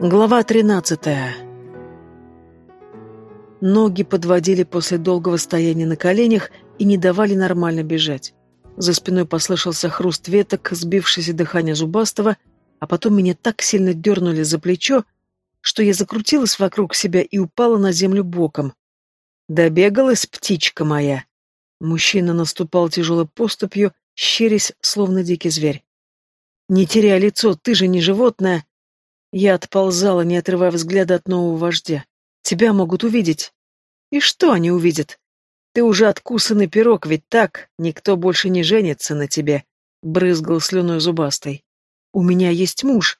Глава тринадцатая. Ноги подводили после долгого стояния на коленях и не давали нормально бежать. За спиной послышался хруст веток, сбившееся дыхание зубастого, а потом меня так сильно дернули за плечо, что я закрутилась вокруг себя и упала на землю боком. Добегалась птичка моя. Мужчина наступал тяжелой поступью, щерясь, словно дикий зверь. «Не теряй лицо, ты же не животное!» Я отползала, не отрывая взгляда от нового вождя. Тебя могут увидеть. И что они увидят? Ты уже откусанный пирог, ведь так никто больше не женится на тебе, брызгал слюной зубастой. У меня есть муж.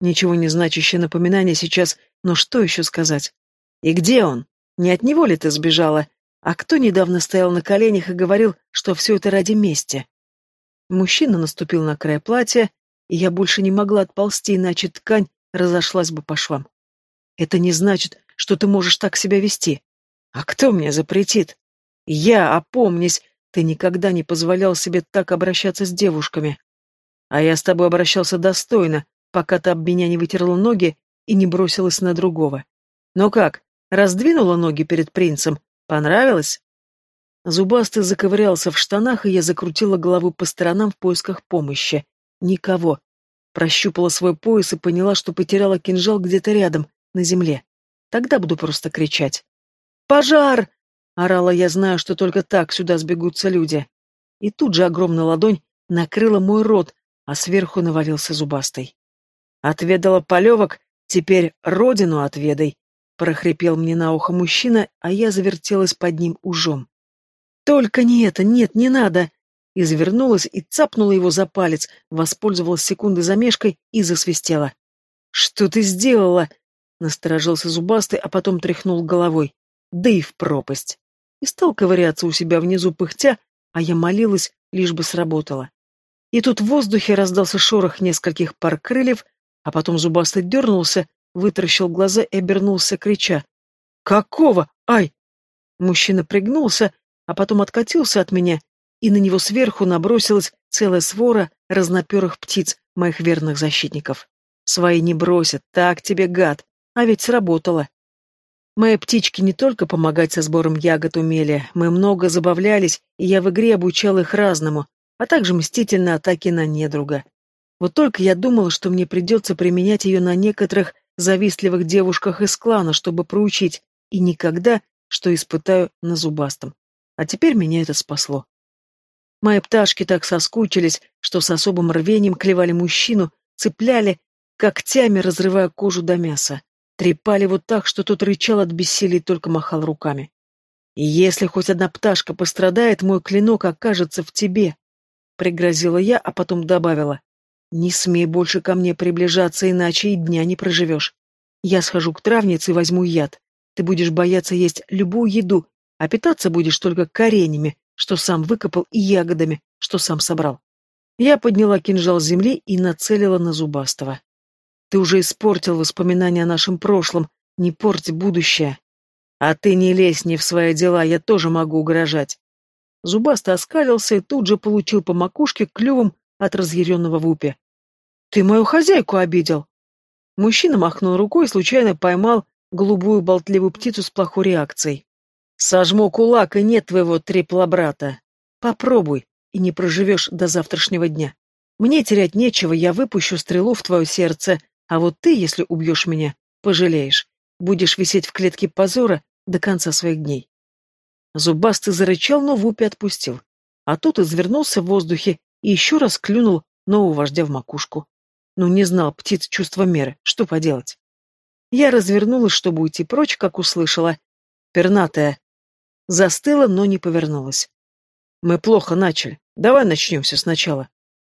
Ничего не значащее напоминание сейчас, но что еще сказать? И где он? Не от него ли ты сбежала? А кто недавно стоял на коленях и говорил, что все это ради мести? Мужчина наступил на край платья, и я больше не могла отползти, иначе ткань разошлась бы по швам. Это не значит, что ты можешь так себя вести. А кто мне запретит? Я, опомнись, ты никогда не позволял себе так обращаться с девушками. А я с тобой обращался достойно, пока ты об меня не вытерла ноги и не бросилась на другого. Ну как, раздвинула ноги перед принцем? Понравилось? Зубастый заковырялся в штанах, и я закрутила голову по сторонам в поисках помощи. Никого. Прощупала свой пояс и поняла, что потеряла кинжал где-то рядом, на земле. Тогда буду просто кричать. «Пожар!» — орала я, знаю, что только так сюда сбегутся люди. И тут же огромная ладонь накрыла мой рот, а сверху навалился зубастый. «Отведала полевок, теперь родину отведай!» — прохрипел мне на ухо мужчина, а я завертелась под ним ужом. «Только не это, нет, не надо!» Извернулась и цапнула его за палец, воспользовалась секундой замешкой и засвистела. «Что ты сделала?» — насторожился зубастый, а потом тряхнул головой. «Да и в пропасть!» И стал ковыряться у себя внизу пыхтя, а я молилась, лишь бы сработало. И тут в воздухе раздался шорох нескольких пар крыльев, а потом зубастый дернулся, вытаращил глаза и обернулся, крича. «Какого? Ай!» Мужчина пригнулся, а потом откатился от меня и на него сверху набросилась целая свора разноперых птиц, моих верных защитников. Свои не бросят, так тебе, гад, а ведь сработало. Мои птички не только помогать со сбором ягод умели, мы много забавлялись, и я в игре обучал их разному, а также мстительной атаке на недруга. Вот только я думала, что мне придется применять ее на некоторых завистливых девушках из клана, чтобы проучить, и никогда, что испытаю на зубастом. А теперь меня это спасло. Мои пташки так соскучились, что с особым рвением клевали мужчину, цепляли, когтями разрывая кожу до мяса. Трепали вот так, что тот рычал от бессилия и только махал руками. «И если хоть одна пташка пострадает, мой клинок окажется в тебе», — пригрозила я, а потом добавила. «Не смей больше ко мне приближаться, иначе и дня не проживешь. Я схожу к травнице и возьму яд. Ты будешь бояться есть любую еду, а питаться будешь только коренями, что сам выкопал, и ягодами, что сам собрал. Я подняла кинжал с земли и нацелила на Зубастого. Ты уже испортил воспоминания о нашем прошлом, не порть будущее. А ты не лезь не в свои дела, я тоже могу угрожать. Зубастый оскалился и тут же получил по макушке клювом от разъяренного вупи. «Ты мою хозяйку обидел!» Мужчина махнул рукой и случайно поймал голубую болтливую птицу с плохой реакцией. Сожму кулак, и нет твоего трипла-брата. Попробуй, и не проживешь до завтрашнего дня. Мне терять нечего, я выпущу стрелу в твое сердце, а вот ты, если убьешь меня, пожалеешь. Будешь висеть в клетке позора до конца своих дней. Зубастый зарычал, но Вупи отпустил. А тут извернулся в воздухе и еще раз клюнул нового вождя в макушку. Ну, не знал птиц чувства меры, что поделать. Я развернулась, чтобы уйти прочь, как услышала. Пернатая, Застыла, но не повернулась. «Мы плохо начали. Давай начнем все сначала».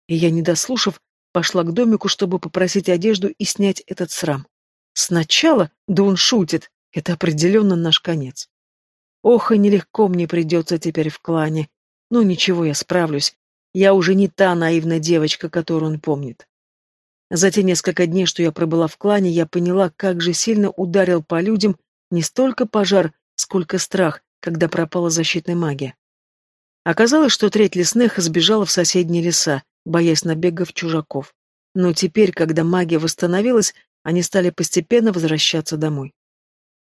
И я, не дослушав, пошла к домику, чтобы попросить одежду и снять этот срам. Сначала? Да он шутит. Это определенно наш конец. Ох, и нелегко мне придется теперь в клане. Но ну, ничего, я справлюсь. Я уже не та наивная девочка, которую он помнит. За те несколько дней, что я пробыла в клане, я поняла, как же сильно ударил по людям не столько пожар, сколько страх, когда пропала защитная магия. Оказалось, что треть лесных сбежала в соседние леса, боясь набегов чужаков. Но теперь, когда магия восстановилась, они стали постепенно возвращаться домой.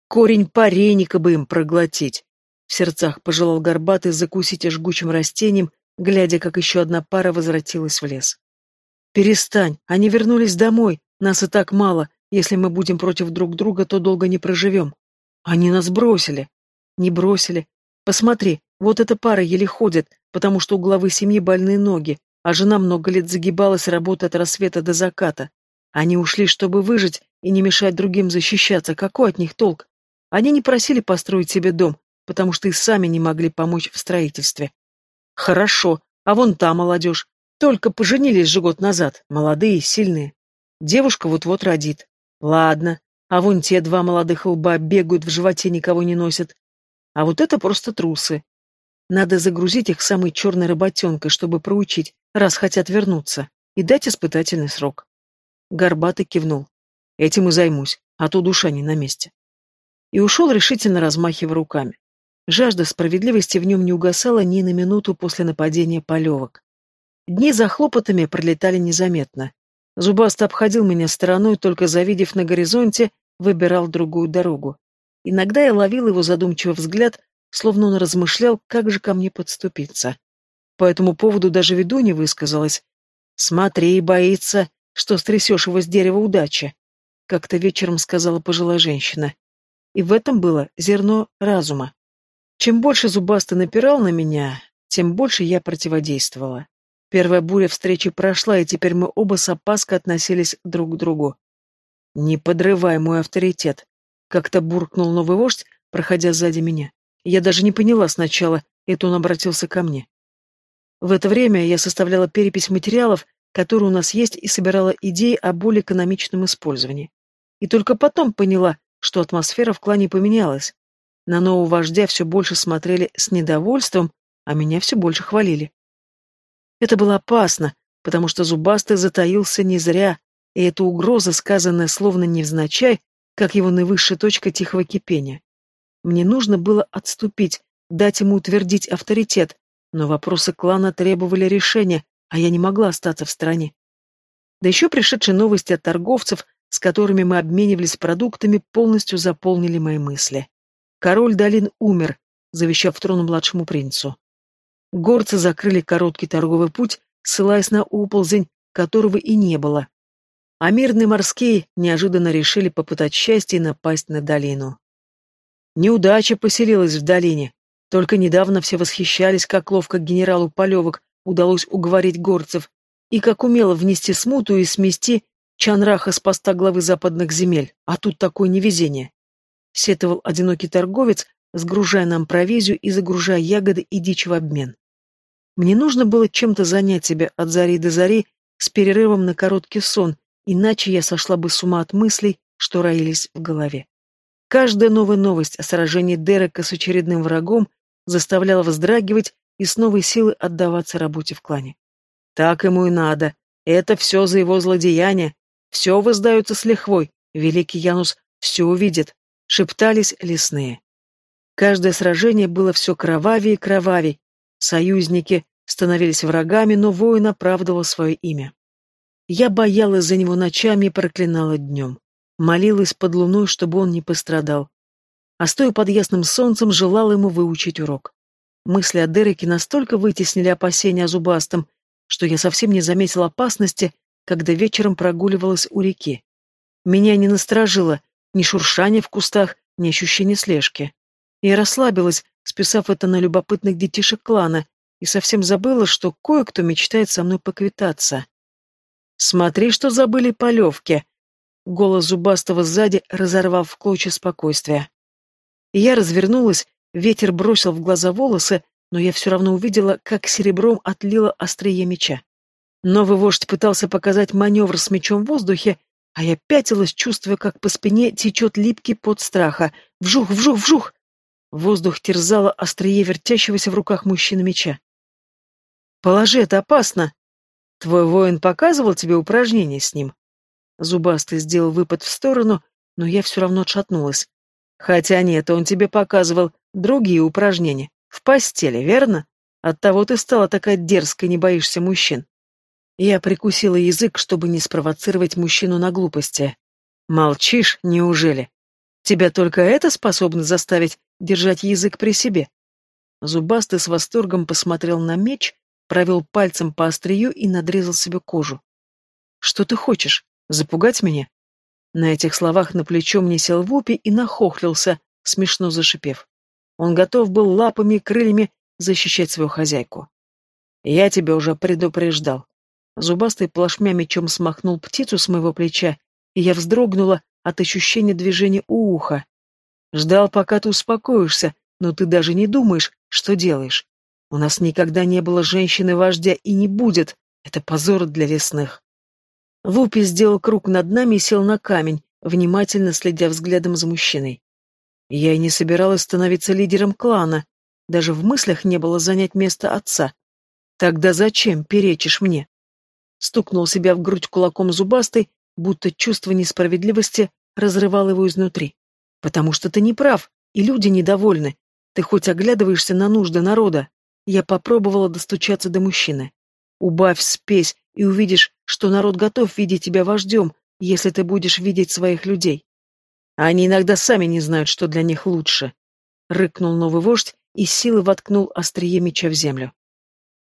Корень пареника бы им проглотить. В сердцах пожелал горбатый закусить жгучим растением, глядя, как еще одна пара возвратилась в лес. «Перестань, они вернулись домой, нас и так мало, если мы будем против друг друга, то долго не проживем. Они нас бросили». «Не бросили. Посмотри, вот эта пара еле ходит, потому что у главы семьи больные ноги, а жена много лет загибалась, работая от рассвета до заката. Они ушли, чтобы выжить и не мешать другим защищаться. Какой от них толк? Они не просили построить себе дом, потому что и сами не могли помочь в строительстве. Хорошо, а вон та молодежь. Только поженились же год назад, молодые, сильные. Девушка вот-вот родит. Ладно, а вон те два молодых лба бегают, в животе никого не носят. А вот это просто трусы. Надо загрузить их самой черной работенкой, чтобы проучить, раз хотят вернуться, и дать испытательный срок. Горбатый кивнул. Этим и займусь, а то душа не на месте. И ушел, решительно размахивая руками. Жажда справедливости в нем не угасала ни на минуту после нападения полевок. Дни за хлопотами пролетали незаметно. Зубаст обходил меня стороной, только завидев на горизонте, выбирал другую дорогу. Иногда я ловил его задумчивый взгляд, словно он размышлял, как же ко мне подступиться. По этому поводу даже ведунья высказалась. «Смотри, боится, что стрясешь его с дерева удачи», — как-то вечером сказала пожилая женщина. И в этом было зерно разума. Чем больше зубастый напирал на меня, тем больше я противодействовала. Первая буря встречи прошла, и теперь мы оба с опаской относились друг к другу. «Не подрывай мой авторитет», — как-то буркнул новый вождь, проходя сзади меня. Я даже не поняла сначала, это он обратился ко мне. В это время я составляла перепись материалов, которые у нас есть, и собирала идеи о более экономичном использовании. И только потом поняла, что атмосфера в клане поменялась. На нового вождя все больше смотрели с недовольством, а меня все больше хвалили. Это было опасно, потому что Зубастый затаился не зря, и эта угроза, сказанная словно невзначай, как его наивысшая точка тихого кипения. Мне нужно было отступить, дать ему утвердить авторитет, но вопросы клана требовали решения, а я не могла остаться в стороне. Да еще пришедшие новости от торговцев, с которыми мы обменивались продуктами, полностью заполнили мои мысли. Король долин умер, завещав трон младшему принцу. Горцы закрыли короткий торговый путь, ссылаясь на оползень, которого и не было. А мирные морские неожиданно решили попытать счастье и напасть на долину. Неудача поселилась в долине. Только недавно все восхищались, как ловко генералу Полевок удалось уговорить горцев и как умело внести смуту и смести Чанраха с поста главы западных земель, а тут такое невезение. Сетовал одинокий торговец, сгружая нам провизию и загружая ягоды и дичь в обмен. Мне нужно было чем-то занять себя от зари до зари с перерывом на короткий сон, иначе я сошла бы с ума от мыслей, что роились в голове. Каждая новая новость о сражении Дерека с очередным врагом заставляла вздрагивать и с новой силы отдаваться работе в клане. Так ему и надо. Это все за его злодеяние. Все воздается с лихвой. Великий Янус все увидит. Шептались лесные. Каждое сражение было все кровавее и кровавей. Союзники становились врагами, но воин оправдывал свое имя. Я боялась за него ночами и проклинала днем. Молилась под луной, чтобы он не пострадал. А стоя под ясным солнцем, желала ему выучить урок. Мысли о Дереке настолько вытеснили опасения о зубастом, что я совсем не заметила опасности, когда вечером прогуливалась у реки. Меня не насторожило ни шуршание в кустах, ни ощущение слежки. Я расслабилась, списав это на любопытных детишек клана, и совсем забыла, что кое-кто мечтает со мной поквитаться. «Смотри, что забыли полевки!» Голос зубастого сзади разорвал в клочья спокойствия. Я развернулась Ветер бросил в глаза волосы, но я все равно увидела, как серебром отлило острие меча. Новый вождь пытался показать маневр с мечом в воздухе, а я пятилась, чувствуя, как по спине течет липкий пот страха. Вжух, вжух, вжух! Воздух терзало острие вертящегося в руках мужчины меча. «Положи, это опасно!» «Твой воин показывал тебе упражнение с ним?» Зубастый сделал выпад в сторону, но я все равно отшатнулась. «Хотя нет, он тебе показывал Другие упражнения. В постели, верно? Оттого ты стала такая дерзкая, не боишься мужчин. Я прикусила язык, чтобы не спровоцировать мужчину на глупости. Молчишь, неужели? Тебя только это способно заставить держать язык при себе? Зубастый с восторгом посмотрел на меч, провел пальцем по острию и надрезал себе кожу. «Что ты хочешь? Запугать меня?» На этих словах на плечо мне сел Вупи и нахохлился, смешно зашипев. Он готов был лапами и крыльями защищать свою хозяйку. «Я тебя уже предупреждал». Зубастый плашмя мечом смахнул птицу с моего плеча, и я вздрогнула от ощущения движения у уха. Ждал, пока ты успокоишься, но ты даже не думаешь, что делаешь. У нас никогда не было женщины-вождя и не будет. Это позор для лесных. Вупи сделал круг над нами и сел на камень, внимательно следя взглядом за мужчиной. Я и не собиралась становиться лидером клана. Даже в мыслях не было занять место отца. Тогда зачем перечишь мне? Стукнул себя в грудь кулаком зубастой, будто чувство несправедливости разрывало его изнутри. Потому что ты не прав, и люди недовольны. Ты хоть оглядываешься на нужды народа. Я попробовала достучаться до мужчины. Убавь спесь, и увидишь, что народ готов видеть тебя вождем, если ты будешь видеть своих людей. Они иногда сами не знают, что для них лучше. Рыкнул новый вождь и силой воткнул острие меча в землю.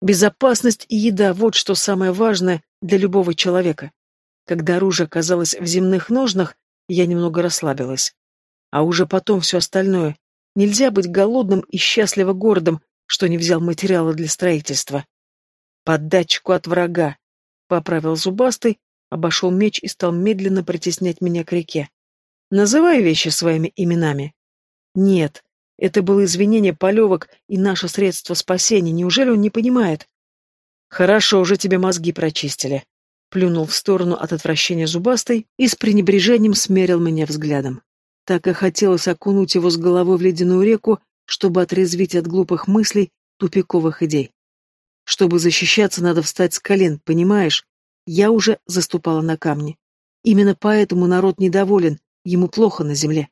Безопасность и еда — вот что самое важное для любого человека. Когда оружие оказалось в земных ножнах, я немного расслабилась. А уже потом все остальное. Нельзя быть голодным и счастливо гордым, что не взял материала для строительства. Поддатчику от врага. Поправил зубастый, обошел меч и стал медленно притеснять меня к реке. Называй вещи своими именами. Нет, это было извинение полевок и наше средство спасения. Неужели он не понимает? Хорошо, уже тебе мозги прочистили. Плюнул в сторону от отвращения зубастой и с пренебрежением смерил меня взглядом. Так и хотелось окунуть его с головой в ледяную реку, чтобы отрезвить от глупых мыслей, тупиковых идей. Чтобы защищаться, надо встать с колен, понимаешь? Я уже заступала на камни. Именно поэтому народ недоволен, ему плохо на земле.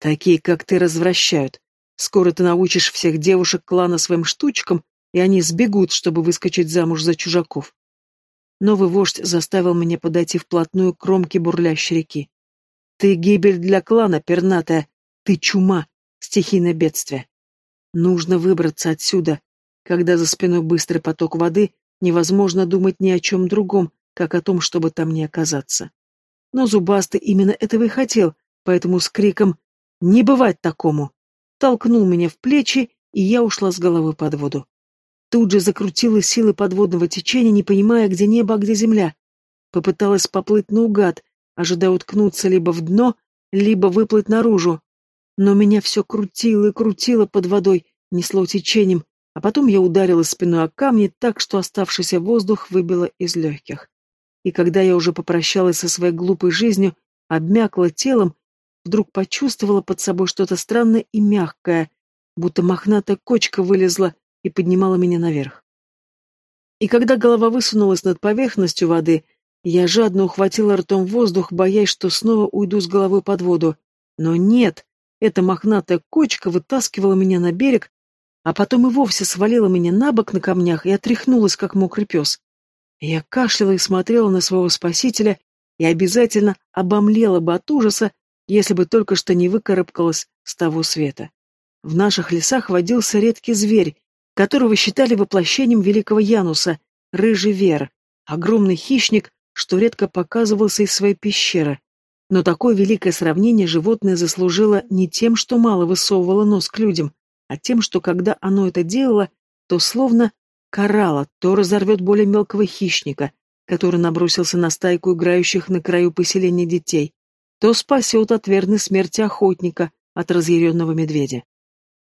Такие, как ты, развращают. Скоро ты научишь всех девушек клана своим штучкам, и они сбегут, чтобы выскочить замуж за чужаков. Новый вождь заставил меня подойти вплотную к кромке бурлящей реки. Ты гибель для клана, пернатая. Ты чума, стихийное бедствие. Нужно выбраться отсюда. Когда за спиной быстрый поток воды, невозможно думать ни о чем другом, как о том, чтобы там не оказаться. Но Зубастый именно этого и хотел, поэтому с криком «Не бывать такому!» толкнул меня в плечи, и я ушла с головы под воду. Тут же закрутила силы подводного течения, не понимая, где небо, а где земля. Попыталась поплыть наугад, ожидая уткнуться либо в дно, либо выплыть наружу. Но меня все крутило и крутило под водой, несло течением, а потом я ударила спиной о камни так, что оставшийся воздух выбило из легких. И когда я уже попрощалась со своей глупой жизнью, обмякла телом, вдруг почувствовала под собой что-то странное и мягкое, будто мохнатая кочка вылезла и поднимала меня наверх. И когда голова высунулась над поверхностью воды, я жадно ухватила ртом воздух, боясь, что снова уйду с головой под воду. Но нет, эта мохнатая кочка вытаскивала меня на берег, а потом и вовсе свалила меня на бок на камнях и отряхнулась, как мокрый пес. Я кашляла и смотрела на своего спасителя и обязательно обомлела бы от ужаса, если бы только что не выкарабкалась с того света. В наших лесах водился редкий зверь, которого считали воплощением великого Януса, рыжий вер, огромный хищник, что редко показывался из своей пещеры. Но такое великое сравнение животное заслужило не тем, что мало высовывало нос к людям, а тем, что когда оно это делало, то словно карало, то разорвет более мелкого хищника, который набросился на стайку играющих на краю поселения детей, то спасет от верной смерти охотника, от разъяренного медведя.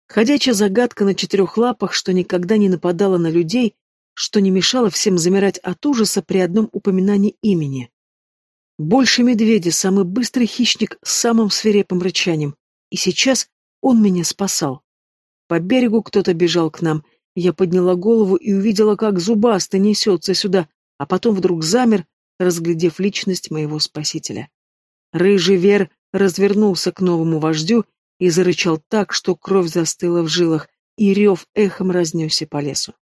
Ходячая загадка на четырех лапах, что никогда не нападала на людей, что не мешало всем замирать от ужаса при одном упоминании имени. Больше медведя, самый быстрый хищник с самым свирепым рычанием. И сейчас он меня спасал. По берегу кто-то бежал к нам. Я подняла голову и увидела, как зубастый несется сюда, а потом вдруг замер, разглядев личность моего спасителя. Рыжий вер развернулся к новому вождю и зарычал так, что кровь застыла в жилах, и рев эхом разнесся по лесу.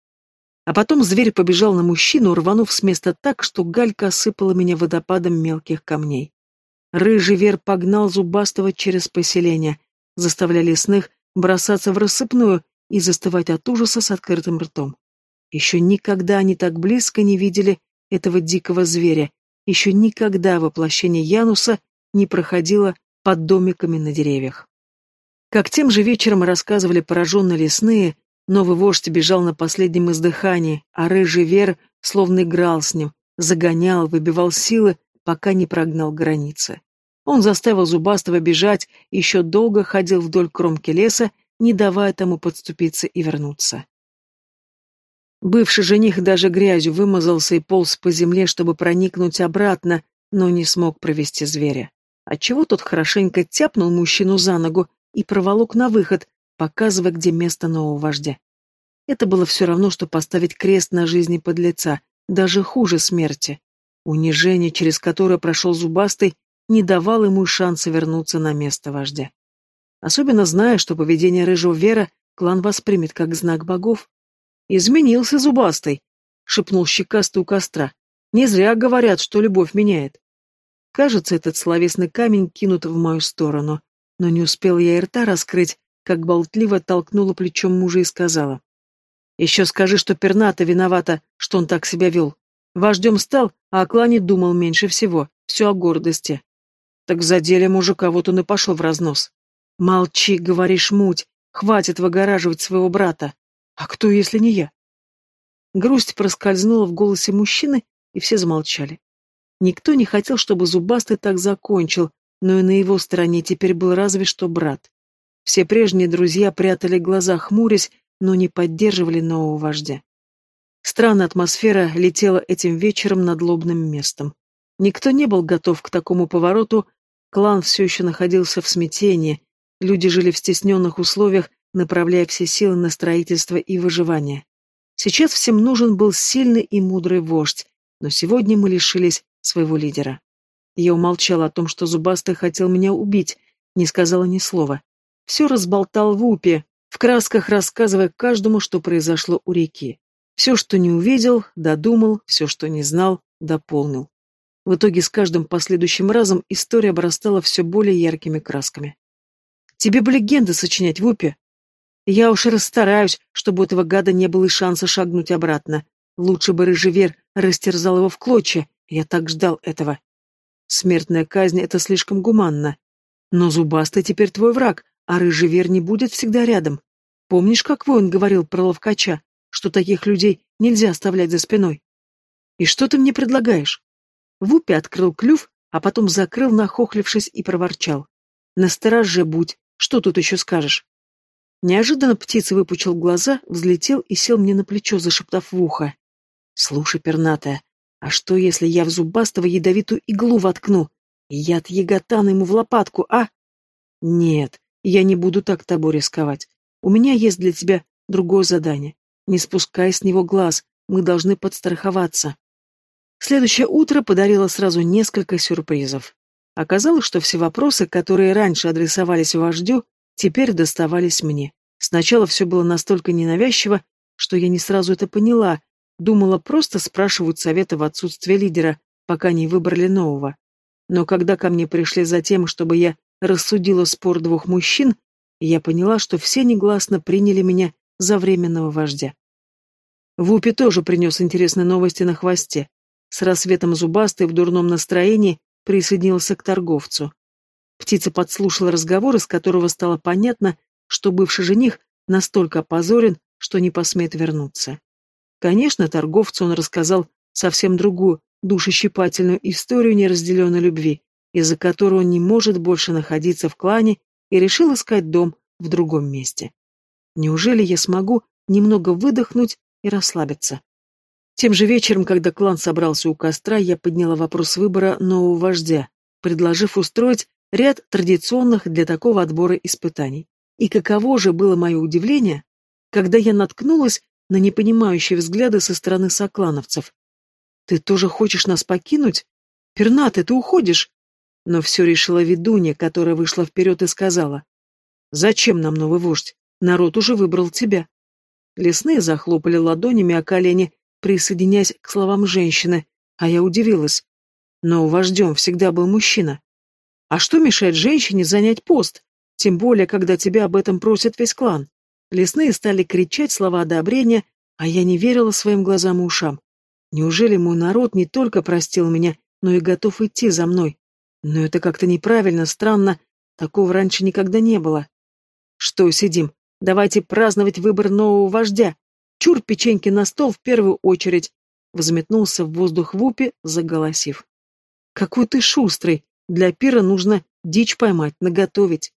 А потом зверь побежал на мужчину, рванув с места так, что галька осыпала меня водопадом мелких камней. Рыжий вер погнал Зубастого через поселение, заставляя лесных бросаться в рассыпную и застывать от ужаса с открытым ртом. Еще никогда они так близко не видели этого дикого зверя, еще никогда воплощение Януса не проходило под домиками на деревьях. Как тем же вечером рассказывали пораженные лесные, новый вождь бежал на последнем издыхании, а рыжий вер словно играл с ним, загонял, выбивал силы, пока не прогнал границы. Он заставил Зубастого бежать, еще долго ходил вдоль кромки леса, не давая тому подступиться и вернуться. Бывший жених даже грязью вымазался и полз по земле, чтобы проникнуть обратно, но не смог провести зверя. Отчего тот хорошенько тяпнул мужчину за ногу и проволок на выход, показывая, где место нового вождя. Это было все равно, что поставить крест на жизни подлеца, даже хуже смерти. Унижение, через которое прошел Зубастый, не давало ему шанса вернуться на место вождя. Особенно зная, что поведение рыжего Вера клан воспримет как знак богов. «Изменился Зубастый», — шепнул щекастый у костра. «Не зря говорят, что любовь меняет». Кажется, этот словесный камень кинут в мою сторону, но не успел я и рта раскрыть, как болтливо толкнула плечом мужа и сказала. «Еще скажи, что перната виновата, что он так себя вел. Вождем стал, а о клане думал меньше всего, все о гордости. Так задели мужика, вот он и пошел в разнос. Молчи, говоришь, муть, хватит выгораживать своего брата. А кто, если не я? Грусть проскользнула в голосе мужчины, и все замолчали. Никто не хотел, чтобы Зубастый так закончил, но и на его стороне теперь был разве что брат. Все прежние друзья прятали глаза, хмурясь, но не поддерживали нового вождя. Странная атмосфера летела этим вечером над лобным местом. Никто не был готов к такому повороту, клан все еще находился в смятении, Люди жили в стесненных условиях, направляя все силы на строительство и выживание. Сейчас всем нужен был сильный и мудрый вождь, но сегодня мы лишились своего лидера. Я умолчала о том, что Зубастый хотел меня убить, не сказала ни слова. Все разболтал в упе, в красках рассказывая каждому, что произошло у реки. Все, что не увидел, додумал, все, что не знал, дополнил. В итоге с каждым последующим разом история обрастала все более яркими красками. Тебе бы легенды сочинять, Вупи. Я уж расстараюсь, чтобы у этого гада не было и шанса шагнуть обратно. Лучше бы рыжевер растерзал его в клочья. Я так ждал этого. Смертная казнь — это слишком гуманно. Но зубастый теперь твой враг, а рыжевер не будет всегда рядом. Помнишь, как воин говорил про ловкача, что таких людей нельзя оставлять за спиной? И что ты мне предлагаешь? Вупи открыл клюв, а потом закрыл, нахохлившись, и проворчал. Настороже будь, что тут еще скажешь? Неожиданно птица выпучил глаза, взлетел и сел мне на плечо, зашептав в ухо. «Слушай, пернатая, а что, если я в зубастого ядовитую иглу воткну? Яд яготана ему в лопатку, а?» «Нет, я не буду так тобой рисковать. У меня есть для тебя другое задание. Не спускай с него глаз, мы должны подстраховаться». Следующее утро подарило сразу несколько сюрпризов. Оказалось, что все вопросы, которые раньше адресовались вождю, теперь доставались мне. Сначала все было настолько ненавязчиво, что я не сразу это поняла, думала, просто спрашивают совета в отсутствие лидера, пока не выбрали нового. Но когда ко мне пришли за тем, чтобы я рассудила спор двух мужчин, я поняла, что все негласно приняли меня за временного вождя. Вупи тоже принес интересные новости на хвосте. С рассветом зубастый в дурном настроении присоединился к торговцу. Птица подслушала разговор, из которого стало понятно, что бывший жених настолько опозорен, что не посмеет вернуться. Конечно, торговцу он рассказал совсем другую, душещипательную историю неразделенной любви, из-за которой он не может больше находиться в клане и решил искать дом в другом месте. Неужели я смогу немного выдохнуть и расслабиться? Тем же вечером, когда клан собрался у костра, я подняла вопрос выбора нового вождя, предложив устроить ряд традиционных для такого отбора испытаний. И каково же было мое удивление, когда я наткнулась на непонимающие взгляды со стороны соклановцев. «Ты тоже хочешь нас покинуть? Пернатый, ты уходишь?» Но все решила ведунья, которая вышла вперед и сказала. «Зачем нам новый вождь? Народ уже выбрал тебя». Лесные захлопали ладонями о колени, присоединяясь к словам женщины, а я удивилась. Но вождем всегда был мужчина. А что мешает женщине занять пост? Тем более, когда тебя об этом просит весь клан. Лесные стали кричать слова одобрения, а я не верила своим глазам и ушам. Неужели мой народ не только простил меня, но и готов идти за мной? Но это как-то неправильно, странно. Такого раньше никогда не было. Что сидим? Давайте праздновать выбор нового вождя. Чур печеньки на стол в первую очередь. Взметнулся в воздух Вупи, заголосив. Какой ты шустрый. Для пира нужно дичь поймать, наготовить.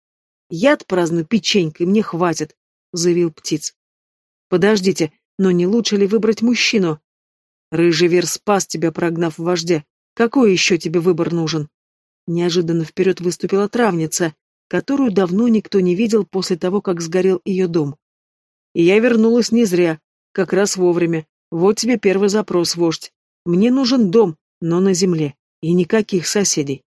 Яд праздную печенькой, мне хватит, заявил птиц. Подождите, но не лучше ли выбрать мужчину? Рыжий вер спас тебя, прогнав вождя. Какой еще тебе выбор нужен? Неожиданно вперед выступила травница, которую давно никто не видел после того, как сгорел ее дом. И я вернулась не зря, как раз вовремя. Вот тебе первый запрос, вождь. Мне нужен дом, но на земле, и никаких соседей.